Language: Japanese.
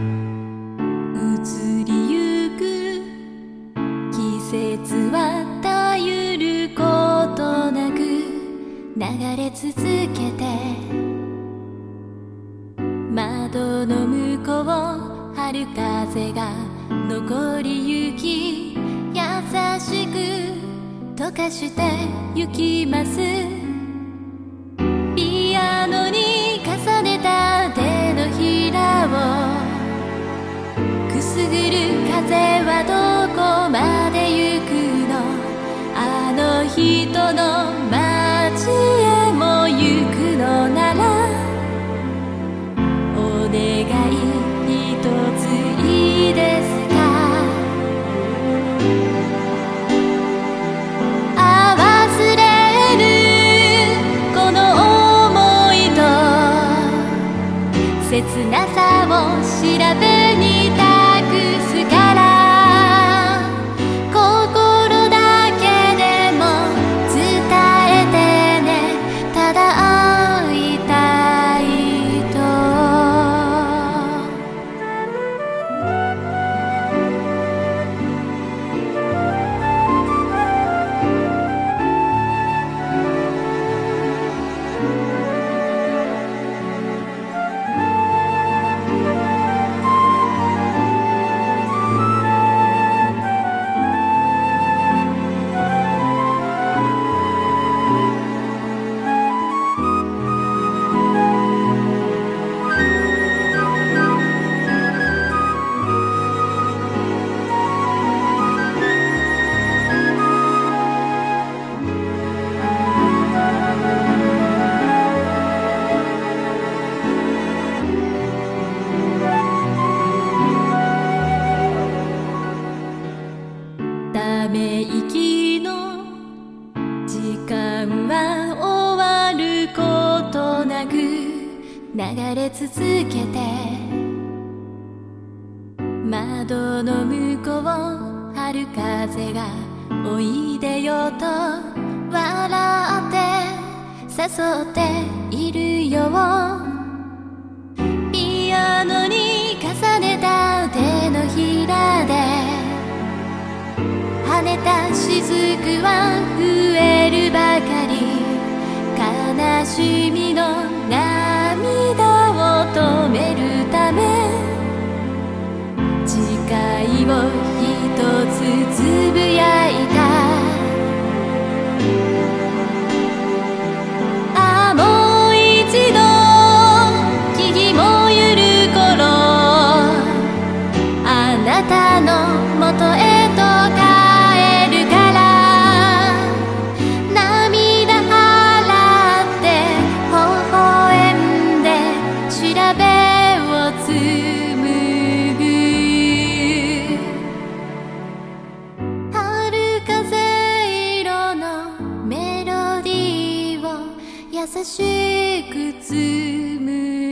移りゆく季節はたゆることなく流れ続けて。窓の向こう春風が残りゆき優しく溶かしてゆきます。風はどこまで行くのあの人の街へも行くのならお願い一ついいですか？あ忘れるこの想いと切なさを調べに流れ続けて。窓の向こう春風がおいでよと笑って誘っているよ。ピアノに重ねた手のひらで跳ねた雫は増えるばかり。悲しみの涙優しく紡ぐ